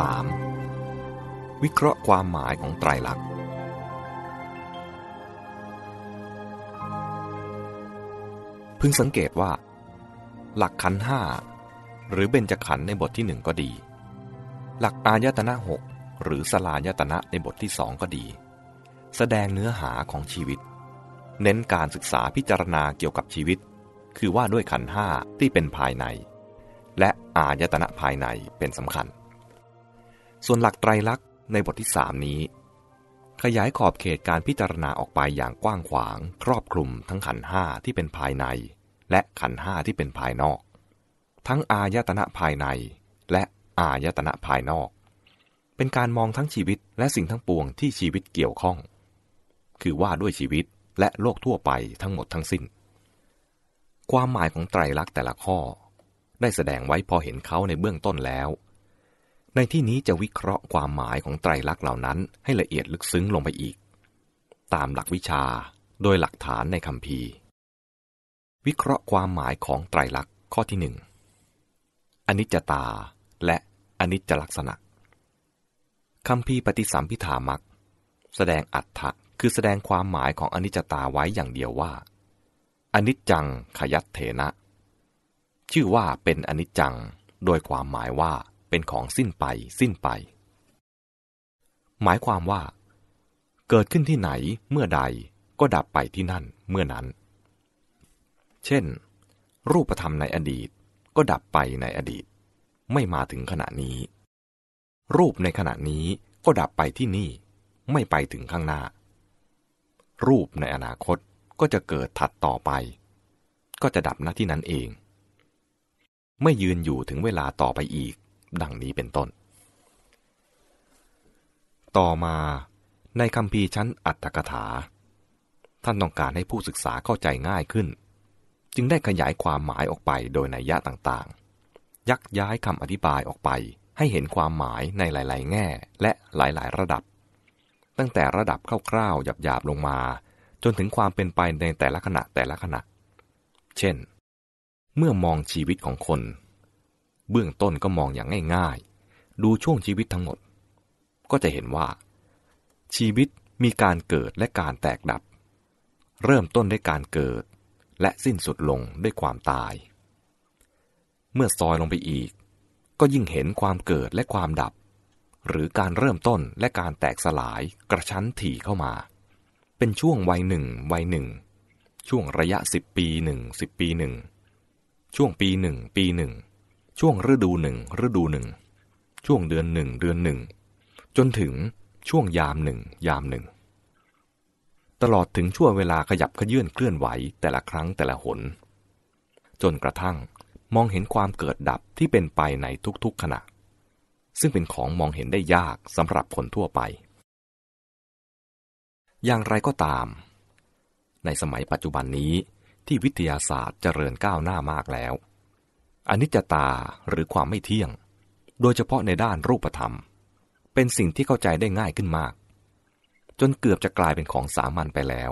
3. วิเคราะห์ความหมายของไตรลักษณ์ พึงสังเกตว่า หลักขันห้าหรือเบญจขันในบทที่หนึ่งก็ดี หลักอายตนะหกหรือสลายตนะในบทที่สองก็ดี แสดงเนื้อหาของชีวิต เน้นการศึกษาพิจารณาเกี่ยวกับชีวิต คือว่าด้วยขันห้าที่เป็นภายใน และอายตนะภายในเป็นสำคัญ ส่วนหลักไตรลักษณ์ในบทที่สามนี้ ขยายขอบเขตการพิจารณาออกไปอย่างกว้างขวาง ครอบคลุมทั้งขันห้าที่เป็นภายใน และขันห้าที่เป็นภายนอก ทั้งอายตนะภายใน และอายตนะภายนอก เป็นการมองทั้งชีวิตและสิ่งทั้งปวงที่ชีวิตเกี่ยวข้อง คือว่าด้วยชีวิตและโลกทั่วไปทั้งหมดทั้งสิ้น ความหมายของไตรลักษณ์แต่ละข้อ ได้แสดงไว้พอเห็นเขาในเบื้องต้นแล้ว ในที่นี้จะวิเคราะห์ความหมายของไตรลักษณ์เหล่านั้นให้ละเอียดลึกซึ้งลงไปอีก ตามหลักวิชาโดยหลักฐานในคำพีวิเคราะห์ความหมายของไตรลักษณ์ข้อที่หนึ่งอนิจจตาและอนิจจลักษณะคำพีปฏิสัมพิธามักแสดงอัตถะคือแสดงความหมายของอนิจจตาไว้อย่างเดียวว่า อนิจจังขยัตเถนะ ชื่อว่าเป็นอนิจจังโดยความหมายว่า เป็นของสิ้นไป สิ้นไป หมายความว่า เกิดขึ้นที่ไหนเมื่อใดก็ดับไปที่นั่นเมื่อนั้น เช่น รูปธรรมในอดีตก็ดับไปในอดีต ไม่มาถึงขณะนี้ รูปในขณะนี้ก็ดับไปที่นี่ ไม่ไปถึงข้างหน้า รูปในอนาคตก็จะเกิดถัดต่อไป ก็จะดับณที่นั้นเอง ไม่ยืนอยู่ถึงเวลาต่อไปอีก ดังนี้เป็นต้น ต่อมาในคำพีชั้นอัตถกถา ท่านต้องการให้ผู้ศึกษาเข้าใจง่ายขึ้น จึงได้ขยายความหมายออกไปโดยนัยยะต่างๆ ยักย้ายคำอธิบายออกไปให้เห็นความหมายในหลาย ๆ แง่และหลาย ๆ ระดับ ตั้งแต่ระดับคร่าวๆหยาบๆลงมา จนถึงความเป็นไปในแต่ละขณะแต่ละขณะ เช่น เมื่อมองชีวิตของคน เบื้องต้นก็มองอย่างง่ายๆ ดูช่วงชีวิตทั้งหมด ก็จะเห็นว่า ชีวิตมีการเกิดและการแตกดับ เริ่มต้นด้วยการเกิด และสิ้นสุดลงด้วยความตาย เมื่อซอยลงไปอีก ก็ยิ่งเห็นความเกิดและความดับ หรือการเริ่มต้นและการแตกสลายกระชั้นถี่เข้ามา เป็นช่วงวัยหนึ่งวัยหนึ่ง ช่วงระยะสิบปีหนึ่งสิบปีหนึ่งช่วงปีหนึ่งปีหนึ่ง ช่วงฤดูหนึ่งฤดูหนึ่ง ช่วงเดือนหนึ่งเดือนหนึ่ง จนถึงช่วงยามหนึ่งยามหนึ่ง ตลอดถึงช่วงเวลาขยับขยื่นเคลื่อนไหวแต่ละครั้งแต่ละหน จนกระทั่งมองเห็นความเกิดดับที่เป็นไปในทุกๆขณะ ซึ่งเป็นของมองเห็นได้ยากสำหรับคนทั่วไป อย่างไรก็ตาม ในสมัยปัจจุบันนี้ที่วิทยาศาสตร์เจริญก้าวหน้ามากแล้ว อนิจจตาหรือความไม่เที่ยง โดยเฉพาะในด้านรูปธรรม เป็นสิ่งที่เข้าใจได้ง่ายขึ้นมาก จนเกือบจะกลายเป็นของสามัญไปแล้ว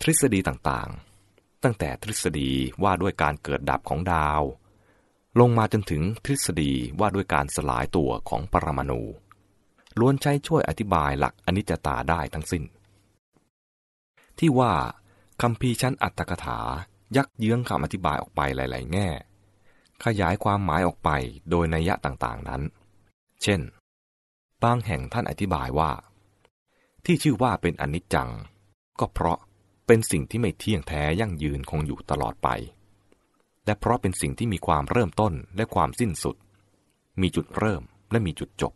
ทฤษฎีต่างๆ ตั้งแต่ทฤษฎีว่าด้วยการเกิดดับของดาว ลงมาจนถึงทฤษฎีว่าด้วยการสลายตัวของปรมาณูล้วนใช้ช่วยอธิบายหลักอนิจจตาได้ทั้งสิ้น ที่ว่าคำพีชั้นอัตถกถายักเยื้องคำอธิบายออกไปหลาย ๆ แง่ ขยายความหมายออกไปโดยนัยยะต่างๆนั้น เช่น บางแห่งท่านอธิบายว่า ที่ชื่อว่าเป็นอนิจจัง ก็เพราะเป็นสิ่งที่ไม่เที่ยงแท้ยั่งยืนคงอยู่ตลอดไป และเพราะเป็นสิ่งที่มีความเริ่มต้นและความสิ้นสุด มีจุดเริ่มและมีจุดจบ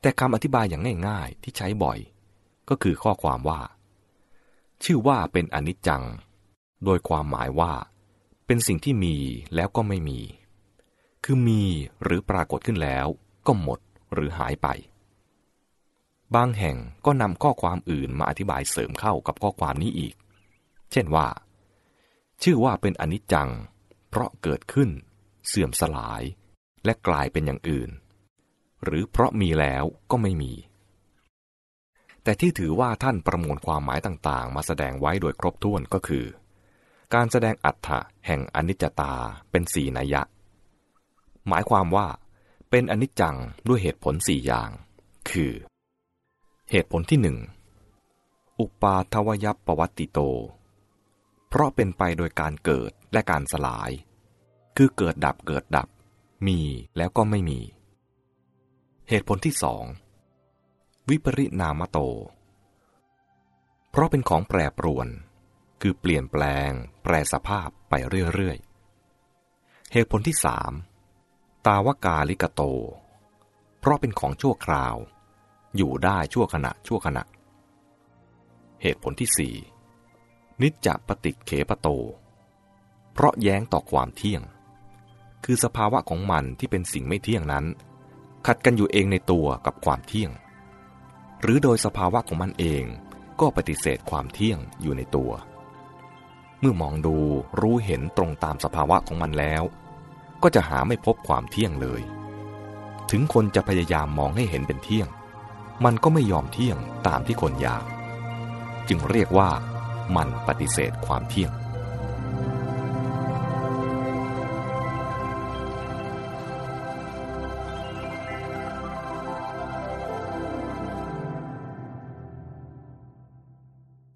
แต่คำอธิบายอย่างง่ายๆที่ใช้บ่อย ก็คือข้อความว่า ชื่อว่าเป็นอนิจจัง โดยความหมายว่า เป็นสิ่งที่มีแล้วก็ไม่มี คือมีหรือปรากฏขึ้นแล้ว ก็หมดหรือหายไป บางแห่งก็นำข้อความอื่นมาอธิบายเสริมเข้ากับข้อความนี้อีก เช่นว่า ชื่อว่าเป็นอนิจจัง เพราะเกิดขึ้น เสื่อมสลาย และกลายเป็นอย่างอื่น หรือเพราะมีแล้วก็ไม่มี แต่ที่ถือว่าท่านประมวลความหมายต่างๆ มาแสดงไว้โดยครบถ้วนก็คือ การแสดงอัฏฐะแห่งอนิจจตาเป็นสี่นัยยะหมายความว่าเเป็นอนิจจังด้วยเหตุผลสี่อย่าง คือ เหตุผลที่หนึ่งอุปาทวยปวัตติโต เพราะเป็นไปโดยการเกิดและการสลาย คือเกิดดับเกิดดับ มีแล้วก็ไม่มี เหตุผลที่สองวิปริณามโต เพราะเป็นของแปรปรวน คือเปลี่ยนแปลง แปรสภาพไปเรื่อยๆ เหตุผลที่สามตาวกาลิกโต เพราะเป็นของชั่วคราว อยู่ได้ชั่วขณะชั่วขณะ เหตุผลที่สี่นิจจปฏิเขปโต เพราะแย้งต่อความเที่ยง คือสภาวะของมันที่เป็นสิ่งไม่เที่ยงนั้น ขัดกันอยู่เองในตัวกับความเที่ยง หรือโดยสภาวะของมันเองก็ปฏิเสธความเที่ยงอยู่ในตัว เมื่อมองดูรู้เห็นตรงตามสภาวะของมันแล้ว ก็จะหาไม่พบความเที่ยงเลย ถึงคนจะพยายามมองให้เห็นเป็นเที่ยง มันก็ไม่ยอมเที่ยงตามที่คนอยาก จึงเรียกว่ามันปฏิเสธความเที่ยง